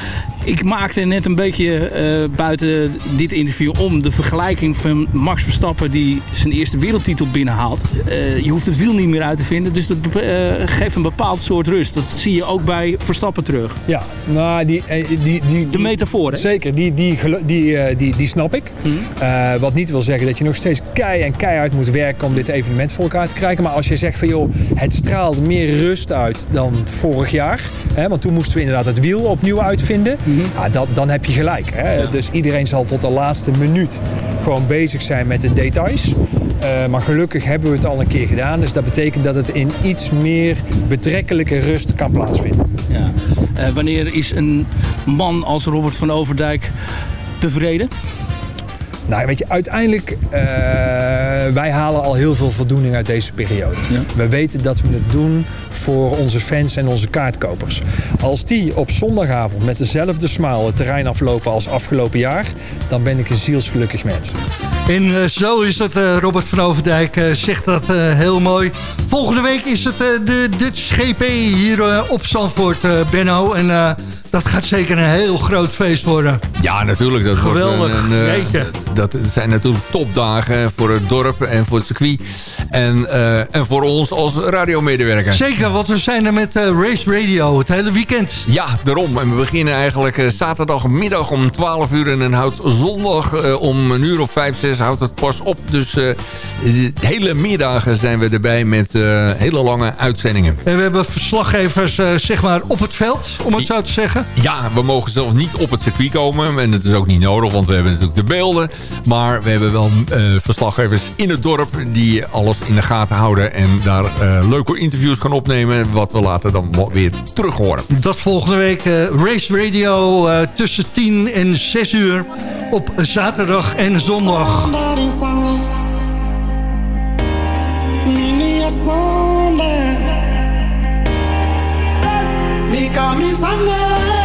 Ik maakte net een beetje uh, buiten dit interview om de vergelijking van Max Verstappen die zijn eerste wereldtitel binnenhaalt. Uh, je hoeft het wiel niet meer uit te vinden, dus dat uh, geeft een bepaald soort rust. Dat zie je ook bij Verstappen terug. Ja, nou die... die, die de metafoor, hè? Zeker, die, die, die, die, die snap ik. -hmm. wat niet wil zeggen dat je nog steeds kei en keihard moet werken om dit evenement voor elkaar te krijgen. Maar als je zegt van joh, het straalt meer rust uit dan vorig jaar. Hè, want toen moesten we inderdaad het wiel opnieuw uitvinden. ja, dan, dan heb je gelijk. Hè? Dus iedereen zal tot de laatste minuut gewoon bezig zijn met de details. Eh, maar gelukkig hebben we het al een keer gedaan. Dus dat betekent dat het in iets meer betrekkelijke rust kan plaatsvinden. Ja. Eh, wanneer is een man als Robert van Overdijk tevreden? Nou, weet je, uiteindelijk, uh, wij halen al heel veel voldoening uit deze periode. We weten dat we het doen voor onze fans en onze kaartkopers. Als die op zondagavond met dezelfde smile het terrein aflopen als afgelopen jaar, dan ben ik een zielsgelukkig mens. En uh, zo is het, uh, Robert van Overdijk zegt dat heel mooi. Volgende week is het de Dutch GP hier op Zandvoort, Benno. En dat gaat zeker een heel groot feest worden. Ja, natuurlijk. Dat Geweldig, wordt een, een, dat zijn natuurlijk topdagen voor het dorp en voor het circuit. En, en voor ons als radiomedewerker. Zeker, want we zijn er met Race Radio het hele weekend. Ja, daarom. En we beginnen eigenlijk zaterdagmiddag om 12 uur. En dan houdt zondag om een uur of 5, 6 houdt het pas op. Dus hele middagen zijn we erbij met hele lange uitzendingen. En we hebben verslaggevers zeg maar op het veld, om het zo te zeggen. *laughs* Ja, we mogen zelfs niet op het circuit komen. En dat is ook niet nodig, want we hebben natuurlijk de beelden. Maar we hebben wel verslaggevers in het dorp die alles in de gaten houden. En daar leuke interviews gaan opnemen. Wat we later dan weer terug horen. Dat volgende week Race Radio tussen 10 en 6 uur op zaterdag en zondag. call mi sangre.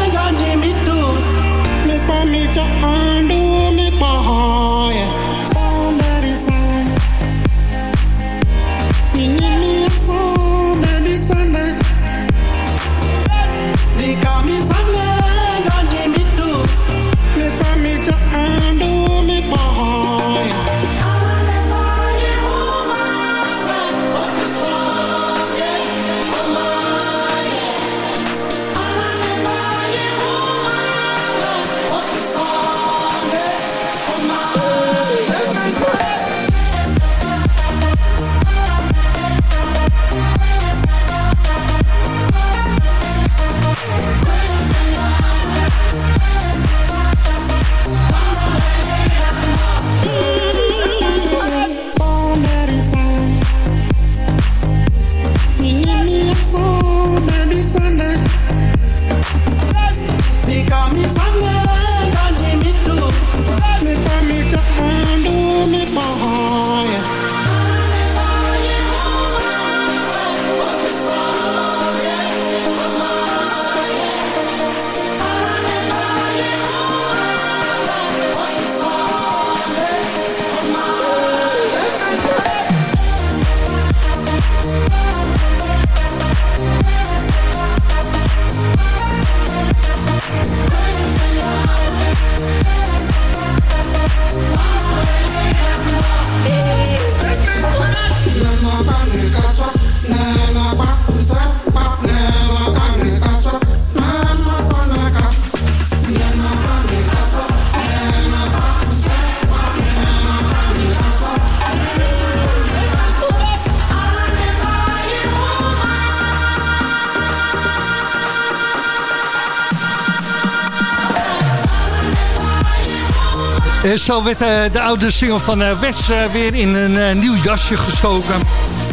En zo werd uh, de oude single van uh, Wes weer in een nieuw jasje gestoken.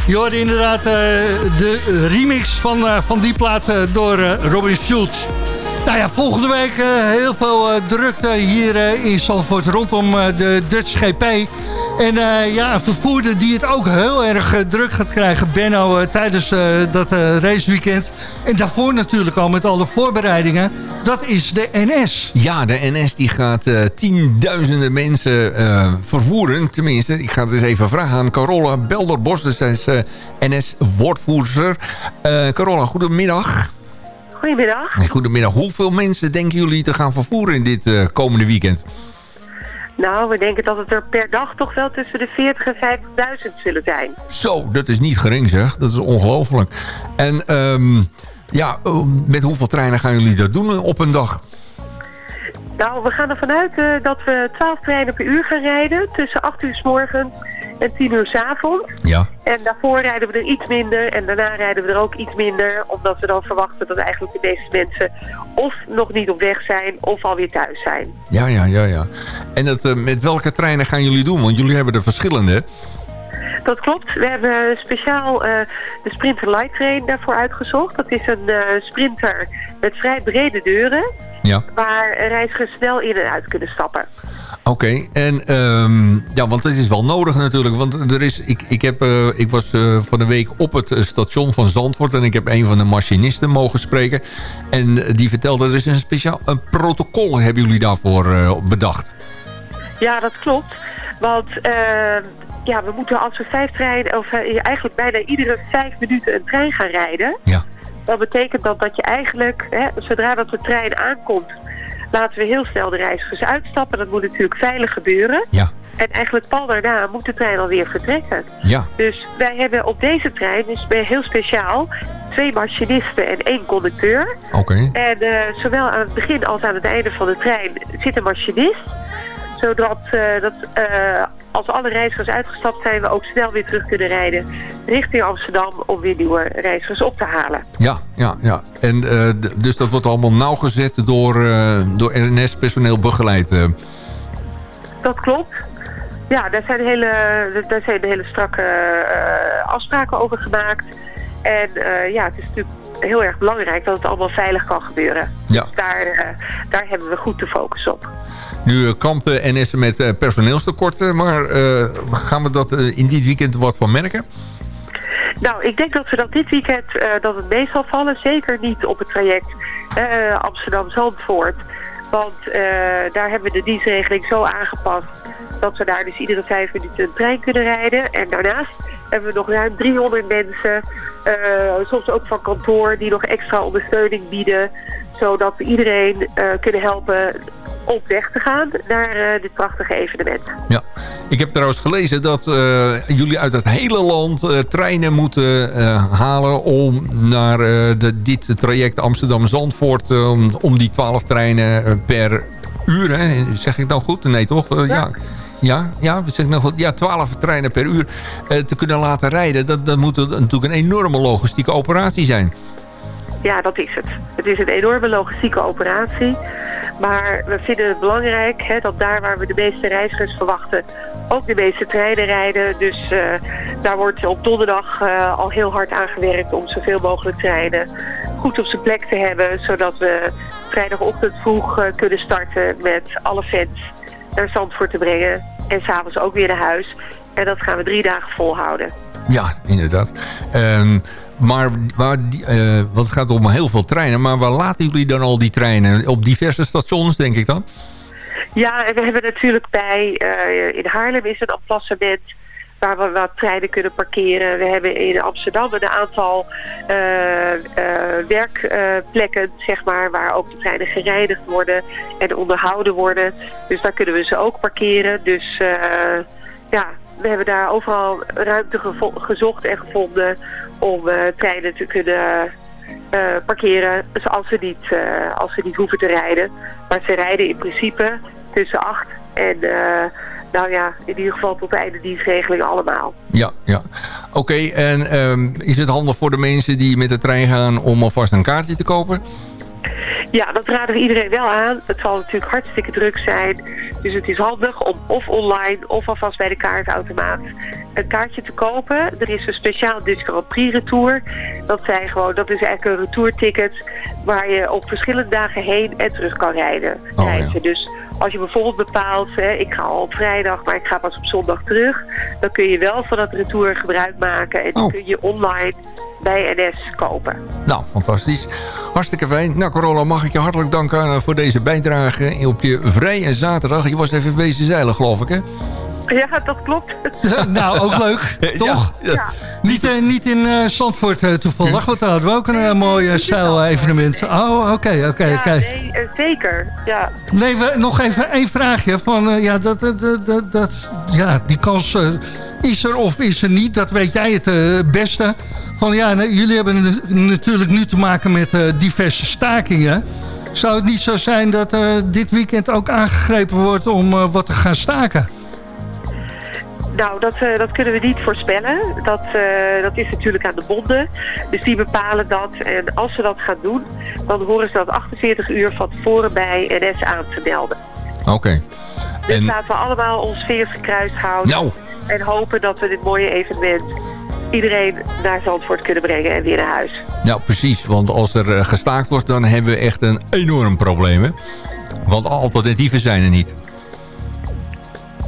Je hoorde inderdaad de remix van, van die plaat door Robin Schultz. Nou ja, volgende week heel veel drukte hier in Zandvoort rondom de Dutch GP. En ja, een vervoerder die het ook heel erg druk gaat krijgen, Benno, tijdens dat raceweekend. En daarvoor natuurlijk al met alle voorbereidingen dat is de NS. Ja, de NS die gaat uh, tienduizenden mensen uh, vervoeren. Tenminste, ik ga het eens even vragen aan Carola Belderbos. Dus zij is uh, NS-woordvoerster. Carola, goedemiddag. Goedemiddag. Goedemiddag. Hoeveel mensen denken jullie te gaan vervoeren in dit komende weekend? Nou, we denken dat het er per dag toch wel tussen de 40 en 50.000 zullen zijn. Zo, dat is niet gering zeg. Dat is ongelooflijk. En... Um, ja, met hoeveel treinen gaan jullie dat doen op een dag? Nou, we gaan ervan uit eh, dat we 12 treinen per uur gaan rijden. Tussen 8 uur s morgens en 10 uur s avonds. Ja. En daarvoor rijden we er iets minder en daarna rijden we er ook iets minder. Omdat we dan verwachten dat eigenlijk de meeste mensen of nog niet op weg zijn of alweer thuis zijn. Ja, ja, ja, ja. En dat, eh, met welke treinen gaan jullie doen? Want jullie hebben er verschillende. Dat klopt. We hebben speciaal eh, de Sprinter Light Train daarvoor uitgezocht. Dat is een eh, sprinter met vrij brede deuren. Ja. Waar reizigers snel in en uit kunnen stappen. Oké, en ehm, ja, want het is wel nodig natuurlijk. Want er is, ik, ik, heb, eh, ik was eh, van de week op het station van Zandvoort... en ik heb een van de machinisten mogen spreken. En die vertelde, er is een speciaal een protocol hebben jullie daarvoor bedacht. Ja, dat klopt. Want eh, ja, we moeten als we vijf treinen, of eh, eigenlijk bijna iedere vijf minuten een trein gaan rijden. Ja. Dat betekent dat, dat je eigenlijk, hè, zodra dat de trein aankomt, laten we heel snel de reizigers uitstappen. Dat moet natuurlijk veilig gebeuren. Ja. En eigenlijk pal daarna moet de trein alweer vertrekken. Ja. Dus wij hebben op deze trein, dus heel speciaal, twee machinisten en één conducteur. Oké. En eh, zowel aan het begin als aan het einde van de trein zit een machinist. Zodat eh, dat, eh, als alle reizigers uitgestapt zijn, we ook snel weer terug kunnen rijden richting Amsterdam om weer nieuwe reizigers op te halen. Ja, ja, ja. En, eh, dus dat wordt allemaal nauwgezet door, door NS-personeel begeleid. eh. Dat klopt. Ja, daar zijn hele, daar zijn hele strakke afspraken over gemaakt. En ja, het is natuurlijk heel erg belangrijk dat het allemaal veilig kan gebeuren. Ja. Dus daar, daar hebben we goed de focus op. Nu eh, kampt de NS met eh, personeelstekorten, maar eh, gaan we dat in dit weekend wat van merken? Nou, ik denk dat we dat dit weekend eh, dat het mee zal vallen. Zeker niet op het traject Amsterdam-Zandvoort. Want daar hebben we de dienstregeling zo aangepast dat we daar dus iedere vijf minuten een trein kunnen rijden. En daarnaast hebben we nog ruim 300 mensen, soms ook van kantoor, die nog extra ondersteuning bieden. Zodat we iedereen kunnen helpen op weg te gaan naar eh, dit prachtige evenement. Ja. Ik heb trouwens gelezen dat eh, jullie uit het hele land eh, treinen moeten halen... om naar de, dit traject Amsterdam-Zandvoort... eh, om, om die 12 treinen per uur, hè? zeg ik nou goed? Nee, toch? Eh, ja. Ja, ja, zeg nou goed. Ja, 12 treinen per uur eh, te kunnen laten rijden. Dat, dat moet natuurlijk een enorme logistieke operatie zijn. Ja, dat is het. Het is een enorme logistieke operatie. Maar we vinden het belangrijk hè, dat daar waar we de meeste reizigers verwachten... ook de meeste treinen rijden. Dus eh, daar wordt op donderdag eh, al heel hard aan gewerkt... om zoveel mogelijk treinen goed op zijn plek te hebben... zodat we vrijdagochtend vroeg eh, kunnen starten met alle fans naar Zandvoort te brengen. En s'avonds ook weer naar huis. En dat gaan we drie dagen volhouden. Ja, inderdaad. Ehm, maar waar eh, want het gaat om heel veel treinen. Maar waar laten jullie dan al die treinen? Op diverse stations, denk ik dan? Ja, en we hebben natuurlijk bij, eh, in Haarlem is een emplacement waar we wat treinen kunnen parkeren. We hebben in Amsterdam een aantal eh, werkplekken, zeg maar, waar ook de treinen gereinigd worden en onderhouden worden. Dus daar kunnen we ze ook parkeren. Dus ja, we hebben daar overal ruimte gezocht en gevonden om eh, treinen te kunnen eh, parkeren dus als ze, niet, eh, als ze niet hoeven te rijden. Maar ze rijden in principe tussen 8 en nou ja, in ieder geval tot de einde dienstregeling allemaal. Ja, ja. Oké, en ehm, is het handig voor de mensen die met de trein gaan om alvast een kaartje te kopen? Ja, dat raden we iedereen wel aan. Het zal natuurlijk hartstikke druk zijn. Dus het is handig om of online of alvast bij de kaartautomaat een kaartje te kopen. Er is een speciaal Dutch Grand Prix retour. Dat, zijn gewoon, dat is eigenlijk een retourticket waar je op verschillende dagen heen en terug kan rijden. reizen. Dus als je bijvoorbeeld bepaalt, hè, ik ga al op vrijdag, maar ik ga pas op zondag terug. Dan kun je wel van dat retour gebruik maken en die kun je online bij NS kopen. Nou, fantastisch. Hartstikke fijn. Nou, Corolla, mag ik je hartelijk danken eh, voor deze bijdrage op je vrije zaterdag. Je was even wezen zeilen, geloof ik, hè? *laughs* Ja, dat klopt. nou, ook leuk, *laughs* toch? Ja. Niet, eh, niet in eh, Zandvoort eh, toevallig, want daar hadden we ook een eh, mooi uh, zeil-evenement. Oh, oké, oké, oké. nee, zeker. Ja. Nee, we, nog even één vraagje. Van, ja, dat, dat, dat, dat, ja, die kans is er of is er niet. Dat weet jij het beste. Van, ja, nou, jullie hebben natuurlijk nu te maken met diverse stakingen. Zou het niet zo zijn dat dit weekend ook aangegrepen wordt om wat te gaan staken? Nou, dat, eh, dat kunnen we niet voorspellen. Dat, eh, dat is natuurlijk aan de bonden. Dus die bepalen dat. En als ze dat gaan doen, dan horen ze dat 48 uur van tevoren bij NS aan te melden. Oké. Dus En- laten we allemaal ons vingers gekruist houden. Nou. En hopen dat we dit mooie evenement iedereen naar Zandvoort kunnen brengen en weer naar huis. Nou, precies. Want als er eh, gestaakt wordt, dan hebben we echt een enorm probleem. Hè? Want alternatieven zijn er niet.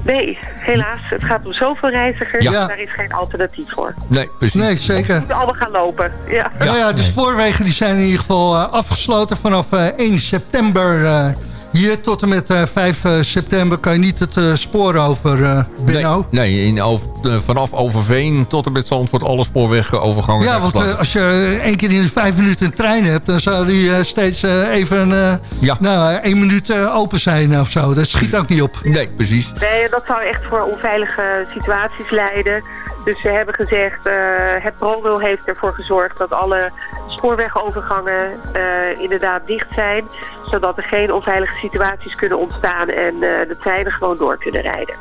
Nee, helaas. Het gaat om zoveel reizigers. Ja. Daar is geen alternatief voor. Nee, precies. Nee, We zeker. moeten allemaal gaan lopen. Ja. nou ja, de spoorwegen die zijn in ieder geval eh, afgesloten vanaf eh, 1 september. eh, hier tot en met eh, 5 eh, september kan je niet het eh, spoor over, eh Benno. Nee, nee in over, eh, vanaf Overveen tot en met Zandvoort alle spoorwegovergangen Ja, want eh, als je één keer in de vijf minuten een trein hebt... dan zou die eh, steeds eh, even eh, Ja. nou, één minuut eh, open zijn of zo. Dat schiet ook niet op. Nee, precies. Nee, dat zou echt voor onveilige situaties leiden. Dus ze hebben gezegd, eh, het ProRail heeft ervoor gezorgd dat alle spoorwegovergangen eh, inderdaad dicht zijn. Zodat er geen onveilige situaties kunnen ontstaan en eh, de treinen gewoon door kunnen rijden.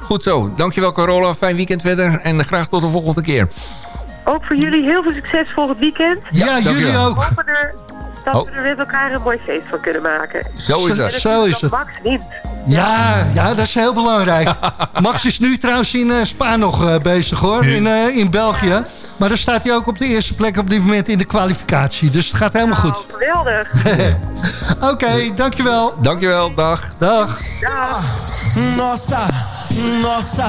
Goed zo. Dankjewel Carola. Fijn weekend verder. En graag tot de volgende keer. Ook voor jullie heel veel succes volgend weekend. Ja, dankjewel. jullie ook. Dat Oh. we er met elkaar een mooi feest van kunnen maken. Zo is dat. zo is dat het. Max wint. Ja, ja, dat is heel belangrijk. *laughs* Max is nu trouwens in eh, Spa nog eh, bezig hoor, in, eh, in België. Maar dan staat hij ook op de eerste plek op dit moment in de kwalificatie. Dus het gaat helemaal goed. Oh, geweldig. *laughs* Oké, dankjewel. Dankjewel. Dag. Dag. Nossa, nossa,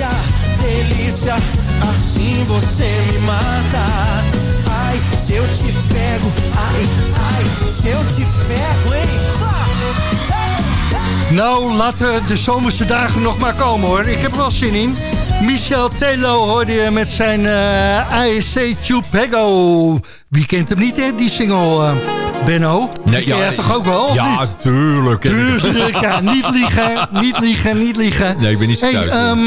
Delícia, delícia, assim você me mata. Ai, se eu te pego, ai, ai, se eu te pego, hein? Nou, laten de zomerse dagen nog maar komen hoor. Ik heb er wel zin in. Michel Telo hoorde je met zijn eh ASC Chupego. Wie kent hem niet hè, die single. eh. Benno? Nee, ja, jij toch ook wel? Ja, tuurlijk. Tuurlijk, ja. *laughs* Niet liegen, niet liegen, niet liegen. Nee, ik ben niet zo Hey, thuis. ehm,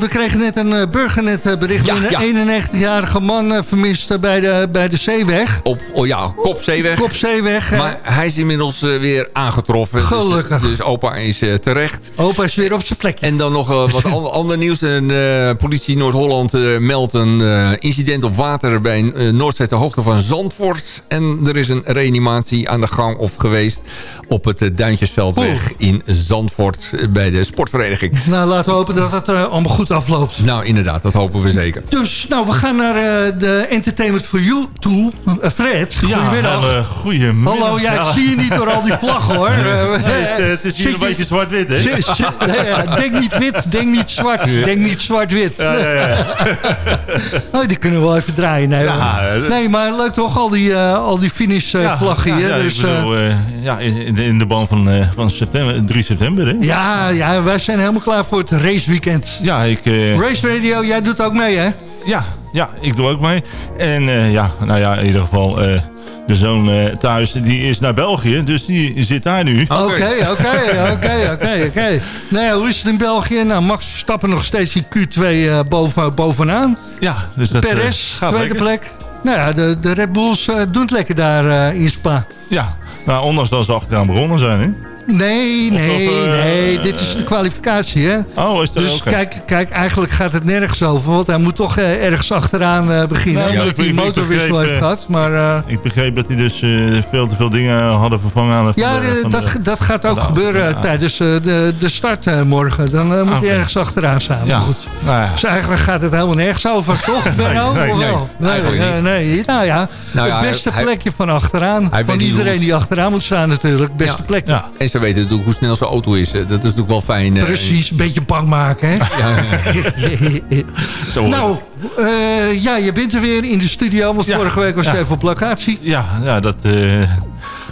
we kregen net een uh, burgernetbericht. Ja, een ja. 91-jarige man eh, vermist eh, bij, de, bij de zeeweg. Op, oh ja, Kopzeeweg. Kopzeeweg. eh, Maar hij is inmiddels eh, weer aangetroffen. Dus- Gelukkig. Dus, opa is eh, terecht. Opa is weer op zijn plekje. En dan nog eh, wat *laughs* an- ander nieuws. En, eh, politie Noord-Holland eh, meldt een eh, incident op water bij Noordzee ter hoogte van Zandvoort. En er is een reanimatie aan de gang of geweest op het eh, Duintjesveldweg in Zandvoort eh, bij de sportvereniging. Nou, laten we hopen dat het eh, allemaal goed afloopt. Nou, inderdaad, dat hopen we zeker. Dus, nou, we gaan naar eh, de Entertainment for You toe. Eh, Fred, goedemiddag. hele goedemiddag. Hallo, ja, Ja. ik zie je niet door al die vlaggen, hoor. *laughs* Nee, het, het is hier een je- beetje zwart-wit, hè? *laughs* Nee, ja, denk niet wit, denk niet zwart. Ja. Denk niet zwart-wit. Ja, ja, ja. *laughs* oh, die kunnen we wel even draaien. Nee, Ja, nee maar leuk toch, al die, eh, al die finish eh, vlaggen hier. Ja, dus, bedoel, eh, ja, in, de, in de band van, eh, van september, 3 september, hè? ja, ja, wij zijn helemaal klaar voor het raceweekend. Ja, ik... eh, Race Radio, jij doet ook mee, hè? Ja, ja, ik doe ook mee. En eh, ja, nou ja, in ieder geval... eh, de zoon eh, thuis, die is naar België, dus die zit daar nu. Oké, oké, oké, oké, oké. Nou ja, hoe is het in België? Nou, Max Verstappen nog steeds in Q2 eh, boven, bovenaan. Ja, dus dat eh, Perez, gaat tweede lekker. plek. Nou ja, de, de Red Bulls eh, doen het lekker daar eh, in Spa. Ja, nou, ondanks dat ze achteraan begonnen zijn, hè? Nee, nee, Of, eh, nee. Dit is de kwalificatie, hè? Oh, is dat Dus kijk, kijk, eigenlijk gaat het nergens over. Want hij moet toch eh, ergens achteraan eh, beginnen. Nee, omdat ik- hij ik motorwissel heeft eh, gehad. Maar eh, Ik begreep dat hij dus eh, veel te veel dingen hadden vervangen aan het ja, van de- van dat, de- dat gaat ook Nou, gebeuren ja. tijdens eh, de, de start eh, morgen. Dan eh, moet Oké. hij ergens achteraan staan. Ja. Goed. Nou ja. Dus eigenlijk gaat het helemaal nergens over, *laughs* toch, nee, nee, wel? nee, nee, nee. Nou ja, Nou ja, het beste hij- plekje van achteraan. Van iedereen die achteraan moet staan natuurlijk. Beste Ja. plekje. Ze weten natuurlijk hoe snel zijn auto is. Eh, Dat is natuurlijk wel fijn. eh. Precies, een beetje bang maken, hè? *laughs* Ja, ja. Zo, nou, eh, ja, je bent er weer in de studio. Want Ja, vorige week was ja. je even op locatie. Ja, ja dat eh,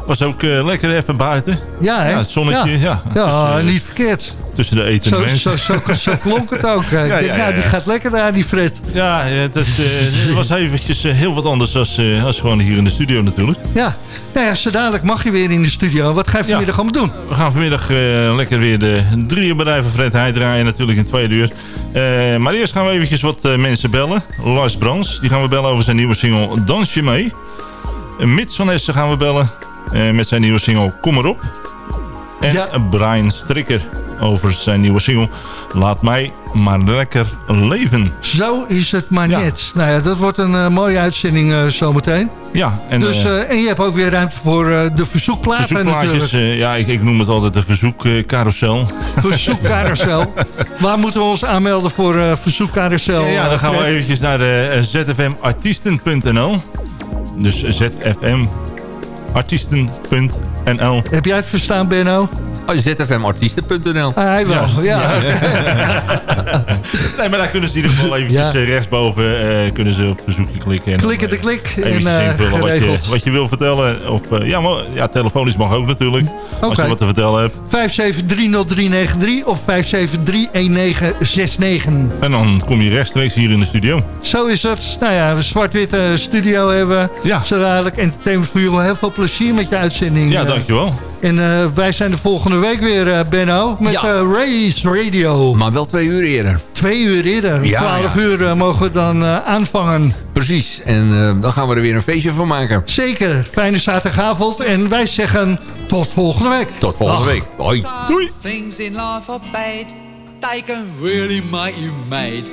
was ook lekker even buiten. Ja, hè? Ja, het zonnetje, ja. Ja, Dus, niet verkeerd. Tussen de eten Zo, mensen. zo, zo, zo klonk het ook. Eh, *laughs* Ja, denk, ja, nou, die gaat lekker daar, die Fred. Ja, dat eh, het was eventjes eh, heel wat anders als, als gewoon hier in de studio natuurlijk. Ja, nou ja, zo dadelijk mag je weer in de studio. Wat ga je vanmiddag allemaal doen? We gaan vanmiddag lekker weer de drie bedrijven Fred Heij draaien natuurlijk in tweede uur. Maar eerst gaan we eventjes wat mensen bellen. Lars Brans, die gaan we bellen over zijn nieuwe single Dans je mee. Mits van Essen gaan we bellen met zijn nieuwe single Kom erop. En Brian Strikker over zijn nieuwe single Laat mij maar lekker leven. Zo is het maar net. Nou ja, dat wordt een eh, mooie uitzending eh, zometeen. Ja, en, dus, eh, en je hebt ook weer ruimte voor de verzoekplaten Verzoekplaatjes, ja, ik, ik noem het altijd de verzoekcarousel. *laughs* Verzoekcarousel. Waar moeten we ons aanmelden voor verzoekcarousel? Ja, dan gaan we eventjes naar zfmartiesten.nl. Dus zfmartiesten.nl. Heb jij het verstaan, Benno? Oh, zfmartiesten.nl. Ah, hij wel, ja. *laughs* nee, maar daar kunnen ze in ieder geval eventjes Ja. eh, rechtsboven eh, kunnen ze op verzoekje klikken. En Klikken de klik eh, en eventjes eh, invullen wat je, geregeld. wat je wil vertellen. Of, eh, ja, maar, ja, telefonisch mag ook natuurlijk. Als je wat te vertellen hebt. 5730393 of 5731969. En dan kom je rechtstreeks hier in de studio. Zo is het. Nou ja, we zwart-witte studio hebben. Ja. Zo dadelijk entertainment voor jullie. Heel veel plezier met je uitzending. Ja, dankjewel. En eh, wij zijn de volgende week weer, eh, Benno, met Ja. eh, Race Radio. Maar wel twee uur eerder. Twee uur eerder. Ja, Twaalf ja. uur mogen we dan eh, aanvangen. Precies. En eh, dan gaan we er weer een feestje van maken. Zeker. Fijne zaterdagavond. En wij zeggen tot volgende week. Tot volgende Dag. week. Hoi. Doei. Things in life are bad. They can really make you mad.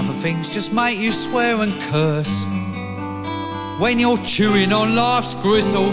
Other things just make you swear and curse. When you're chewing on life's gristle,